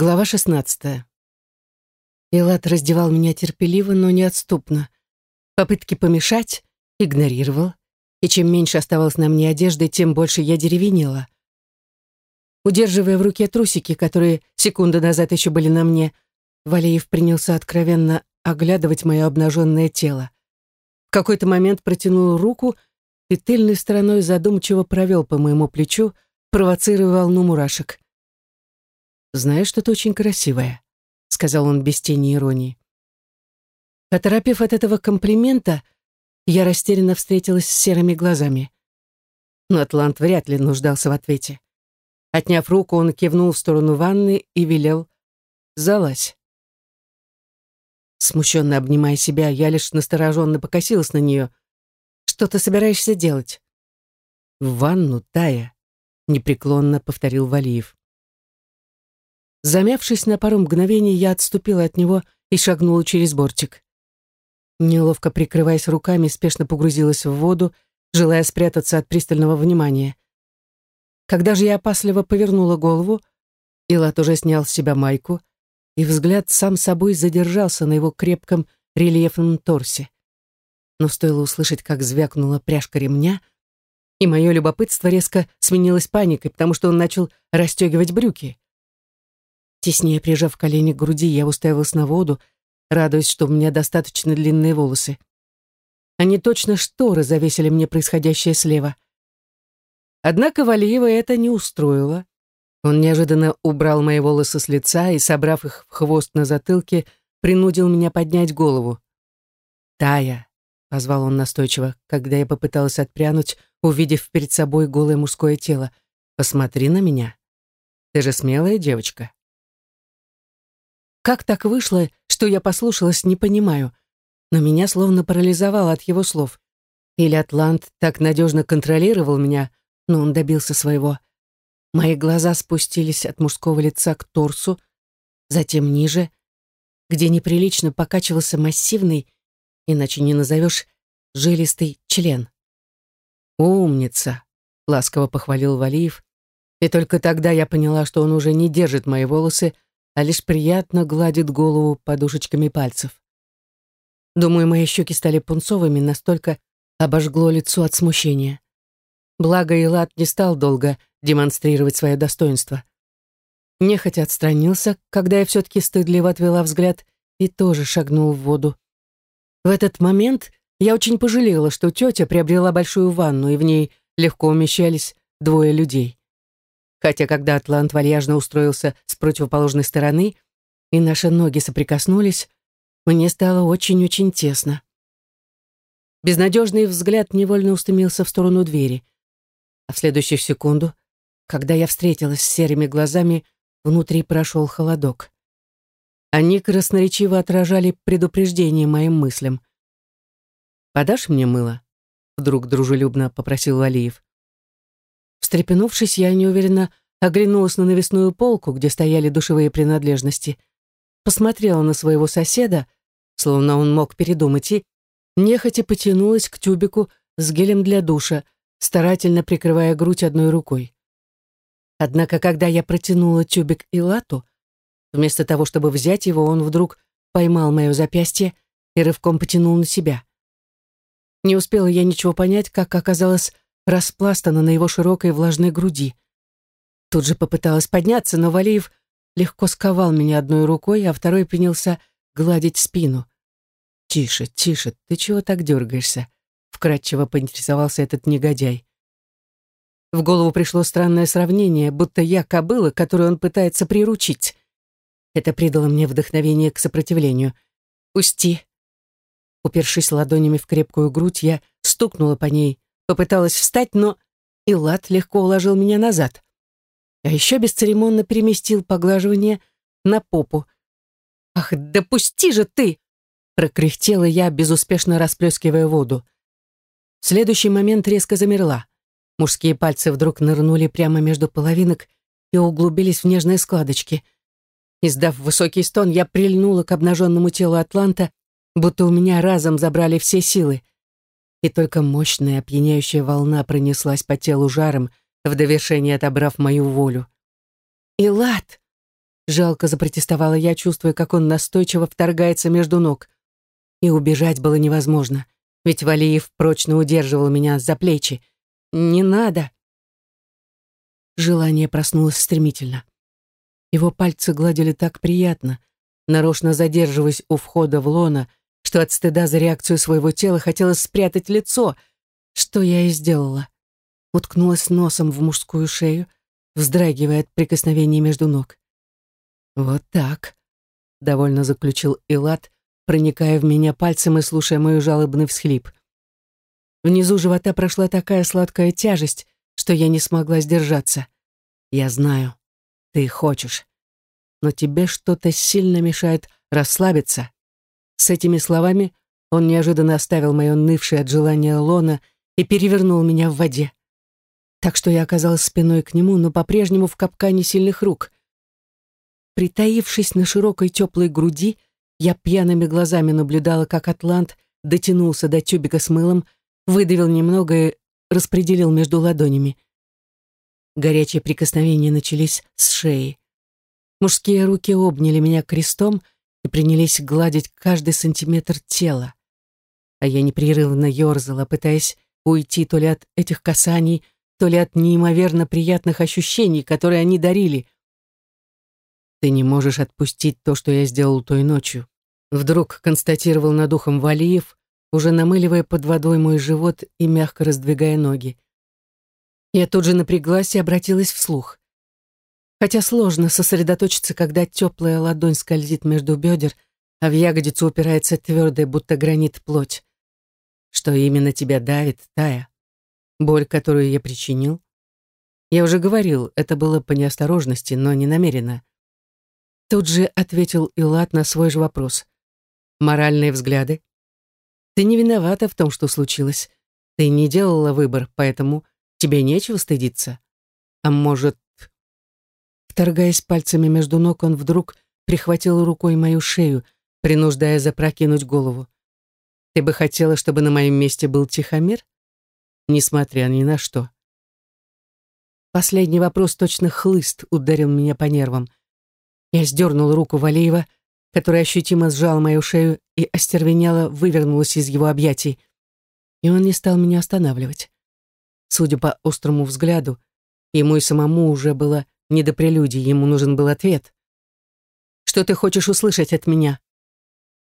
Глава 16. Илат раздевал меня терпеливо, но неотступно. Попытки помешать игнорировал, и чем меньше оставалось на мне одежды, тем больше я деревенела. Удерживая в руке трусики, которые секунду назад еще были на мне, Валеев принялся откровенно оглядывать мое обнаженное тело. В какой-то момент протянул руку и тыльной стороной задумчиво провел по моему плечу, провоцируя волну мурашек. «Знаешь, что ты очень красивая», — сказал он без тени иронии. Оторопев от этого комплимента, я растерянно встретилась с серыми глазами. Но Атлант вряд ли нуждался в ответе. Отняв руку, он кивнул в сторону ванны и велел «Залазь». Смущенно обнимая себя, я лишь настороженно покосилась на нее. «Что ты собираешься делать?» «В ванну, Тая», — непреклонно повторил Валиев. Замявшись на пару мгновений, я отступила от него и шагнула через бортик. Неловко прикрываясь руками, спешно погрузилась в воду, желая спрятаться от пристального внимания. Когда же я опасливо повернула голову, Илат уже снял с себя майку, и взгляд сам собой задержался на его крепком рельефном торсе. Но стоило услышать, как звякнула пряжка ремня, и мое любопытство резко сменилось паникой, потому что он начал расстегивать брюки. Теснее прижав колени к груди, я уставилась на воду, радуясь, что у меня достаточно длинные волосы. Они точно шторы завесили мне происходящее слева. Однако Валиева это не устроило. Он неожиданно убрал мои волосы с лица и, собрав их в хвост на затылке, принудил меня поднять голову. «Тая», — позвал он настойчиво, когда я попыталась отпрянуть, увидев перед собой голое мужское тело, — «посмотри на меня. Ты же смелая девочка». Как так вышло, что я послушалась, не понимаю. Но меня словно парализовало от его слов. Или Атлант так надежно контролировал меня, но он добился своего. Мои глаза спустились от мужского лица к торсу, затем ниже, где неприлично покачивался массивный, иначе не назовешь, жилистый член. «Умница!» — ласково похвалил Валиев, и только тогда я поняла, что он уже не держит мои волосы, а лишь приятно гладит голову подушечками пальцев. Думаю, мои щеки стали пунцовыми, настолько обожгло лицо от смущения. Благо, Илат не стал долго демонстрировать свое достоинство. Нехотя отстранился, когда я все-таки стыдливо отвела взгляд и тоже шагнул в воду. В этот момент я очень пожалела, что тетя приобрела большую ванну, и в ней легко умещались двое людей хотя когда Атлант вальяжно устроился с противоположной стороны, и наши ноги соприкоснулись, мне стало очень-очень тесно. Безнадежный взгляд невольно устремился в сторону двери. А в следующую секунду, когда я встретилась с серыми глазами, внутри прошел холодок. Они красноречиво отражали предупреждение моим мыслям. «Подашь мне мыло?» — вдруг дружелюбно попросил Валиев. Встрепенувшись, я неуверенно оглянулась на навесную полку, где стояли душевые принадлежности, посмотрела на своего соседа, словно он мог передумать, и нехотя потянулась к тюбику с гелем для душа, старательно прикрывая грудь одной рукой. Однако, когда я протянула тюбик Илату, вместо того, чтобы взять его, он вдруг поймал мое запястье и рывком потянул на себя. Не успела я ничего понять, как оказалось распластана на его широкой влажной груди. Тут же попыталась подняться, но Валиев легко сковал меня одной рукой, а второй принялся гладить спину. «Тише, тише, ты чего так дергаешься?» — вкратчиво поинтересовался этот негодяй. В голову пришло странное сравнение, будто я кобыла, которую он пытается приручить. Это придало мне вдохновение к сопротивлению. «Пусти!» Упершись ладонями в крепкую грудь, я стукнула по ней, Попыталась встать, но Илат легко уложил меня назад. А еще бесцеремонно переместил поглаживание на попу. «Ах, допусти же ты!» прокряхтела я, безуспешно расплескивая воду. В следующий момент резко замерла. Мужские пальцы вдруг нырнули прямо между половинок и углубились в нежные складочки. Издав высокий стон, я прильнула к обнаженному телу Атланта, будто у меня разом забрали все силы и только мощная опьяняющая волна пронеслась по телу жаром, в довершение отобрав мою волю. «Илат!» Жалко запротестовала я, чувствуя, как он настойчиво вторгается между ног. И убежать было невозможно, ведь Валиев прочно удерживал меня за плечи. «Не надо!» Желание проснулось стремительно. Его пальцы гладили так приятно, нарочно задерживаясь у входа в лона, что от стыда за реакцию своего тела хотелось спрятать лицо, что я и сделала. Уткнулась носом в мужскую шею, вздрагивая от прикосновений между ног. «Вот так», — довольно заключил Илат, проникая в меня пальцем и слушая мой жалобный всхлип. Внизу живота прошла такая сладкая тяжесть, что я не смогла сдержаться. Я знаю, ты хочешь, но тебе что-то сильно мешает расслабиться. С этими словами он неожиданно оставил мое нывшее от желания лона и перевернул меня в воде. Так что я оказалась спиной к нему, но по-прежнему в капкане сильных рук. Притаившись на широкой теплой груди, я пьяными глазами наблюдала, как Атлант дотянулся до тюбика с мылом, выдавил немного и распределил между ладонями. Горячие прикосновения начались с шеи. Мужские руки обняли меня крестом и принялись гладить каждый сантиметр тела. А я непрерывно ерзала, пытаясь уйти то ли от этих касаний, то ли от неимоверно приятных ощущений, которые они дарили. «Ты не можешь отпустить то, что я сделал той ночью», вдруг констатировал над ухом Валиев, уже намыливая под водой мой живот и мягко раздвигая ноги. Я тут же напряглась и обратилась вслух. Хотя сложно сосредоточиться, когда теплая ладонь скользит между бедер, а в ягодицу упирается твердая, будто гранит плоть. Что именно тебя давит, Тая? Боль, которую я причинил? Я уже говорил, это было по неосторожности, но не намеренно. Тут же ответил Илат на свой же вопрос. Моральные взгляды? Ты не виновата в том, что случилось. Ты не делала выбор, поэтому тебе нечего стыдиться. А может... Вторгаясь пальцами между ног, он вдруг прихватил рукой мою шею, принуждая запрокинуть голову. Ты бы хотела, чтобы на моем месте был Тихомир? Несмотря ни на что. Последний вопрос точно хлыст ударил меня по нервам. Я сдернул руку Валеева, который ощутимо сжал мою шею и остервенело вывернулась из его объятий. И он не стал меня останавливать. Судя по острому взгляду, ему и самому уже было не до прелюдий, ему нужен был ответ. «Что ты хочешь услышать от меня?»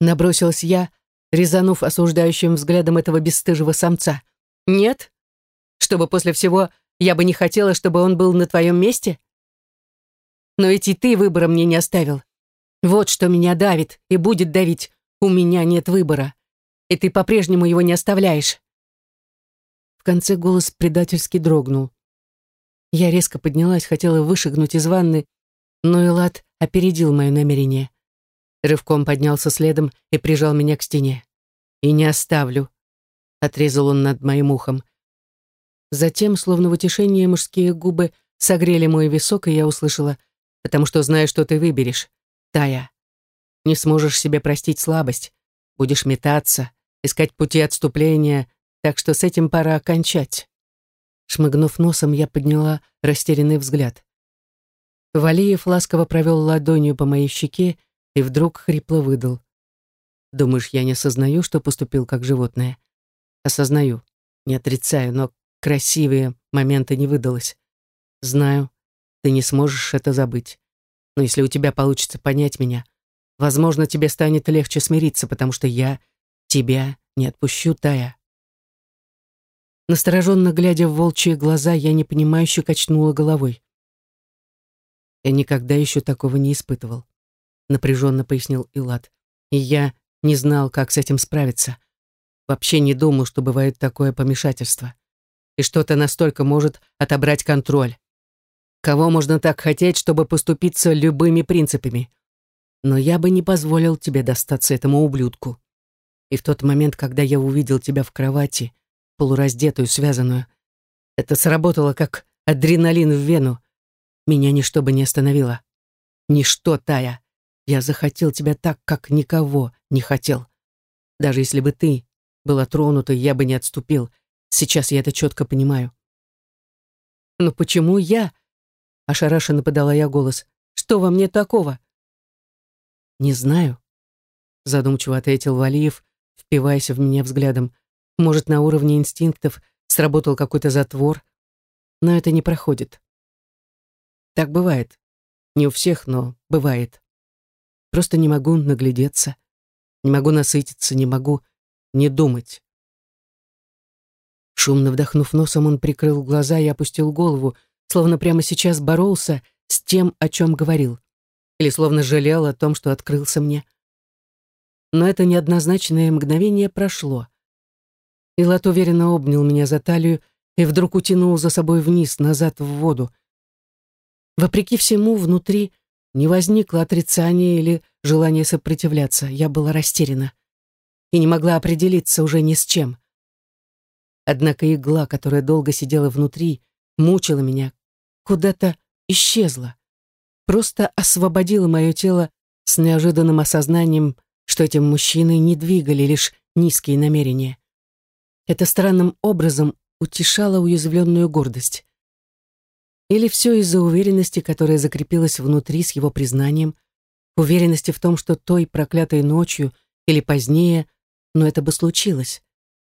Набросилась я, резанув осуждающим взглядом этого бесстыжего самца. «Нет? Чтобы после всего я бы не хотела, чтобы он был на твоем месте?» «Но ведь и ты выбора мне не оставил. Вот что меня давит и будет давить. У меня нет выбора. И ты по-прежнему его не оставляешь. В конце голос предательски дрогнул. Я резко поднялась, хотела вышагнуть из ванны, но Элат опередил мое намерение. Рывком поднялся следом и прижал меня к стене. «И не оставлю», — отрезал он над моим ухом. Затем, словно в утешение, мужские губы согрели мой висок, и я услышала, «потому что знаю, что ты выберешь. Тая. Не сможешь себе простить слабость. Будешь метаться, искать пути отступления, так что с этим пора окончать. Шмыгнув носом, я подняла растерянный взгляд. Валиев ласково провел ладонью по моей щеке и вдруг хрипло выдал. «Думаешь, я не осознаю, что поступил как животное?» «Осознаю, не отрицаю, но красивые моменты не выдалось. Знаю, ты не сможешь это забыть. Но если у тебя получится понять меня, возможно, тебе станет легче смириться, потому что я тебя не отпущу, Тая. Настороженно глядя в волчьи глаза, я непонимающе качнула головой. Я никогда еще такого не испытывал, напряженно пояснил Илат. И я не знал, как с этим справиться. Вообще не думал, что бывает такое помешательство. И что-то настолько может отобрать контроль. Кого можно так хотеть, чтобы поступиться любыми принципами? Но я бы не позволил тебе достаться этому ублюдку. И в тот момент, когда я увидел тебя в кровати, полураздетую, связанную, это сработало как адреналин в вену. Меня ничто бы не остановило. Ничто, Тая. Я захотел тебя так, как никого не хотел. Даже если бы ты была тронута, я бы не отступил. Сейчас я это четко понимаю. Но почему я? Ошарашенно подала я голос. Что во мне такого? Не знаю, задумчиво ответил Валиев, впиваясь в меня взглядом. Может, на уровне инстинктов сработал какой-то затвор, но это не проходит. Так бывает. Не у всех, но бывает. Просто не могу наглядеться, не могу насытиться, не могу не думать. Шумно вдохнув носом, он прикрыл глаза и опустил голову, словно прямо сейчас боролся с тем, о чем говорил. Или словно жалел о том, что открылся мне. Но это неоднозначное мгновение прошло. Илат уверенно обнял меня за талию и вдруг утянул за собой вниз, назад в воду. Вопреки всему, внутри не возникло отрицания или желания сопротивляться. Я была растеряна и не могла определиться уже ни с чем. Однако игла, которая долго сидела внутри, мучила меня, куда-то исчезла. Просто освободила мое тело с неожиданным осознанием, что этим мужчиной не двигали лишь низкие намерения. Это странным образом утешало уязвленную гордость. Или все из-за уверенности, которая закрепилась внутри с его признанием, уверенности в том, что той проклятой ночью или позднее, но это бы случилось,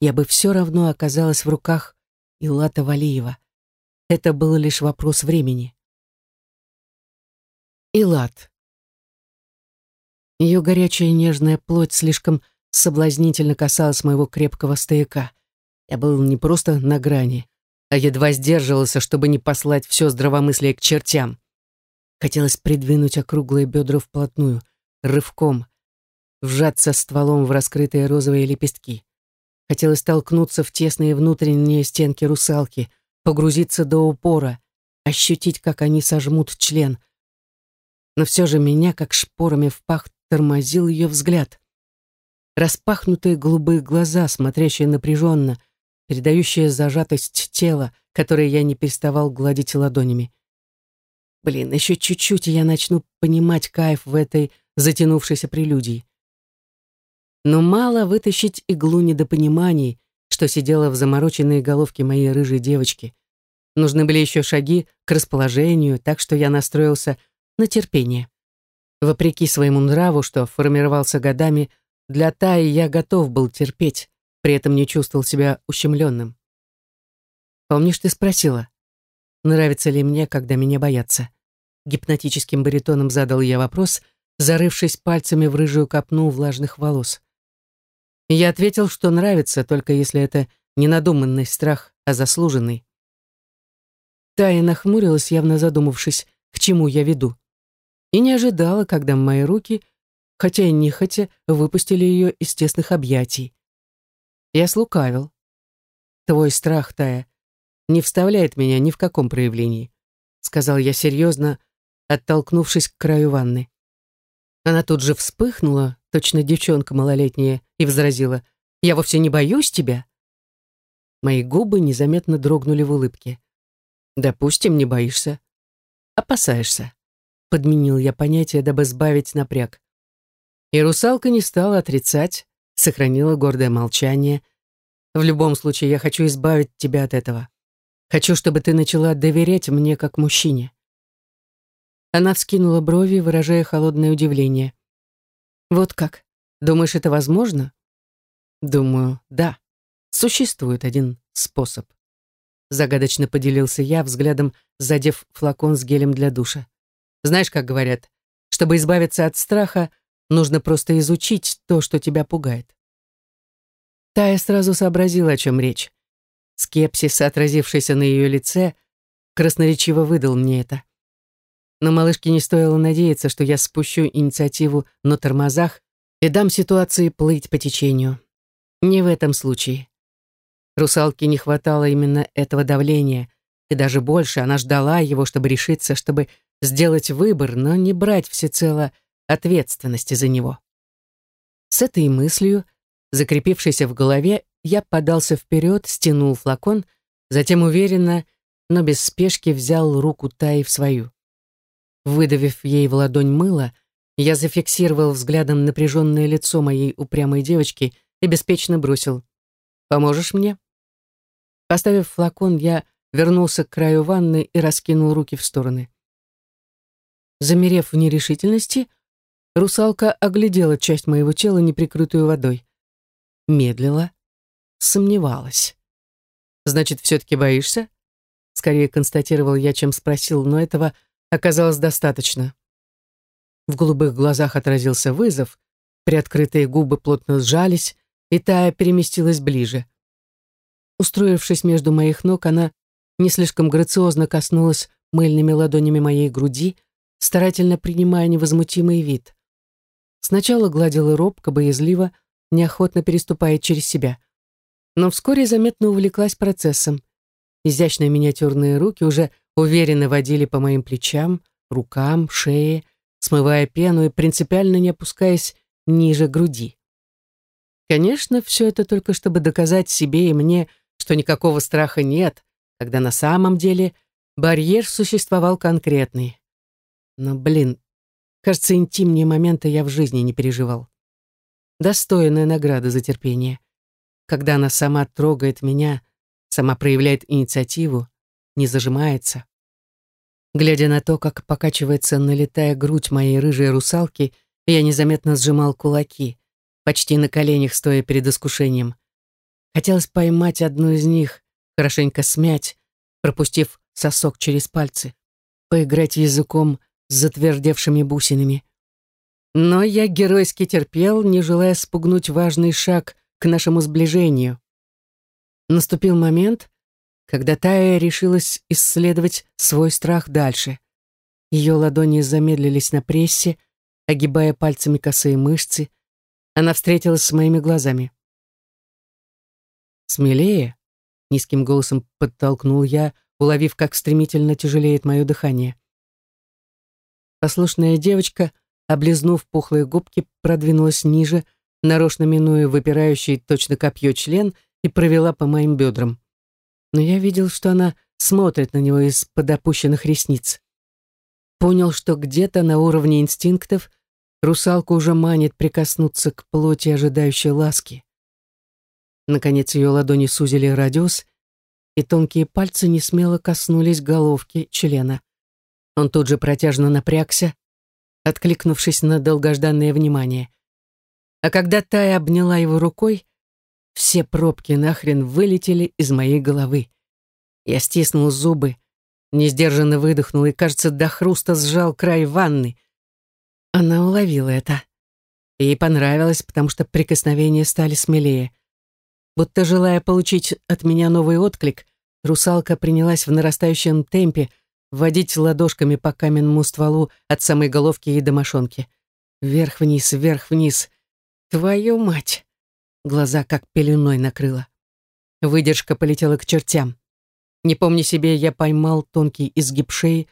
я бы все равно оказалась в руках Илата Валиева. Это был лишь вопрос времени. Илат. Ее горячая нежная плоть слишком соблазнительно касалась моего крепкого стояка. Я был не просто на грани, а едва сдерживался, чтобы не послать все здравомыслие к чертям. Хотелось придвинуть округлые бедра вплотную, рывком, вжаться стволом в раскрытые розовые лепестки. Хотелось толкнуться в тесные внутренние стенки русалки, погрузиться до упора, ощутить, как они сожмут член. Но все же меня, как шпорами в пах, тормозил ее взгляд. Распахнутые голубые глаза, смотрящие напряженно, передающая зажатость тела, которое я не переставал гладить ладонями. Блин, еще чуть-чуть, и я начну понимать кайф в этой затянувшейся прелюдии. Но мало вытащить иглу недопониманий, что сидела в замороченной головке моей рыжей девочки. Нужны были еще шаги к расположению, так что я настроился на терпение. Вопреки своему нраву, что формировался годами, для Таи я готов был терпеть, при этом не чувствовал себя ущемленным. «Помнишь, ты спросила, нравится ли мне, когда меня боятся?» Гипнотическим баритоном задал я вопрос, зарывшись пальцами в рыжую копну влажных волос. я ответил, что нравится, только если это не надуманный страх, а заслуженный. Тая нахмурилась, явно задумавшись, к чему я веду. И не ожидала, когда мои руки, хотя и нехотя, выпустили ее из тесных объятий. Я слукавил. Твой страх, Тая, не вставляет меня ни в каком проявлении, сказал я серьезно, оттолкнувшись к краю ванны. Она тут же вспыхнула, точно девчонка малолетняя, и возразила, «Я вовсе не боюсь тебя». Мои губы незаметно дрогнули в улыбке. «Допустим, не боишься. Опасаешься», — подменил я понятие, дабы сбавить напряг. И русалка не стала отрицать, сохранила гордое молчание. В любом случае, я хочу избавить тебя от этого. Хочу, чтобы ты начала доверять мне как мужчине. Она вскинула брови, выражая холодное удивление. Вот как? Думаешь, это возможно? Думаю, да. Существует один способ. Загадочно поделился я, взглядом задев флакон с гелем для душа. Знаешь, как говорят, чтобы избавиться от страха, Нужно просто изучить то, что тебя пугает. Тая сразу сообразила, о чем речь. Скепсис, отразившийся на ее лице, красноречиво выдал мне это. Но малышке не стоило надеяться, что я спущу инициативу на тормозах и дам ситуации плыть по течению. Не в этом случае. Русалке не хватало именно этого давления, и даже больше она ждала его, чтобы решиться, чтобы сделать выбор, но не брать всецело ответственности за него. С этой мыслью, закрепившейся в голове, я подался вперед, стянул флакон, затем уверенно, но без спешки взял руку Таи в свою. Выдавив ей в ладонь мыло, я зафиксировал взглядом напряженное лицо моей упрямой девочки и беспечно бросил. «Поможешь мне?» Поставив флакон, я вернулся к краю ванны и раскинул руки в стороны. Замерев в нерешительности, русалка оглядела часть моего тела, не прикрытую водой. Медлила, сомневалась. «Значит, все-таки боишься?» Скорее констатировал я, чем спросил, но этого оказалось достаточно. В голубых глазах отразился вызов, приоткрытые губы плотно сжались, и Тая переместилась ближе. Устроившись между моих ног, она не слишком грациозно коснулась мыльными ладонями моей груди, старательно принимая невозмутимый вид. Сначала гладила робко, боязливо, неохотно переступая через себя. Но вскоре заметно увлеклась процессом. Изящные миниатюрные руки уже уверенно водили по моим плечам, рукам, шее, смывая пену и принципиально не опускаясь ниже груди. Конечно, все это только чтобы доказать себе и мне, что никакого страха нет, когда на самом деле барьер существовал конкретный. Но, блин, кажется, интимнее моменты я в жизни не переживал. Достойная награда за терпение. Когда она сама трогает меня, сама проявляет инициативу, не зажимается. Глядя на то, как покачивается, налетая грудь моей рыжей русалки, я незаметно сжимал кулаки, почти на коленях стоя перед искушением. Хотелось поймать одну из них, хорошенько смять, пропустив сосок через пальцы, поиграть языком с затвердевшими бусинами. Но я геройски терпел, не желая спугнуть важный шаг к нашему сближению. Наступил момент, когда Тая решилась исследовать свой страх дальше. Ее ладони замедлились на прессе, огибая пальцами косые мышцы. Она встретилась с моими глазами. «Смелее», — низким голосом подтолкнул я, уловив, как стремительно тяжелеет мое дыхание. Послушная девочка, облизнув пухлые губки, продвинулась ниже, нарочно минуя выпирающий точно копье член — и провела по моим бедрам. Но я видел, что она смотрит на него из-под опущенных ресниц. Понял, что где-то на уровне инстинктов русалка уже манит прикоснуться к плоти ожидающей ласки. Наконец ее ладони сузили радиус, и тонкие пальцы несмело коснулись головки члена. Он тут же протяжно напрягся, откликнувшись на долгожданное внимание. А когда Тая обняла его рукой, все пробки нахрен вылетели из моей головы. Я стиснул зубы, несдержанно выдохнул и, кажется, до хруста сжал край ванны. Она уловила это. Ей понравилось, потому что прикосновения стали смелее. Будто желая получить от меня новый отклик, русалка принялась в нарастающем темпе водить ладошками по каменному стволу от самой головки и до мошонки. Вверх-вниз, вверх-вниз. Твою мать! Глаза как пеленой накрыло. Выдержка полетела к чертям. Не помня себе, я поймал тонкий изгиб шеи,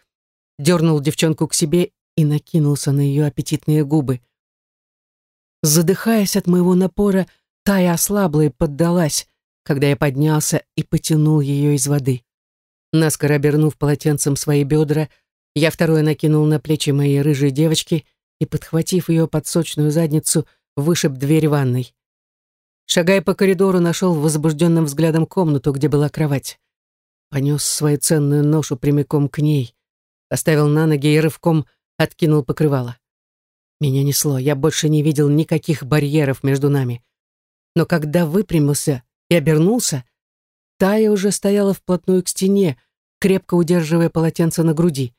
дернул девчонку к себе и накинулся на ее аппетитные губы. Задыхаясь от моего напора, Тая ослабла и поддалась, когда я поднялся и потянул ее из воды. Наскоро обернув полотенцем свои бедра, я второе накинул на плечи моей рыжей девочки и, подхватив ее под сочную задницу, вышиб дверь ванной. Шагая по коридору, нашел возбужденным взглядом комнату, где была кровать. Понес свою ценную ношу прямиком к ней, поставил на ноги и рывком откинул покрывало. Меня несло, я больше не видел никаких барьеров между нами. Но когда выпрямился и обернулся, Тая уже стояла вплотную к стене, крепко удерживая полотенце на груди.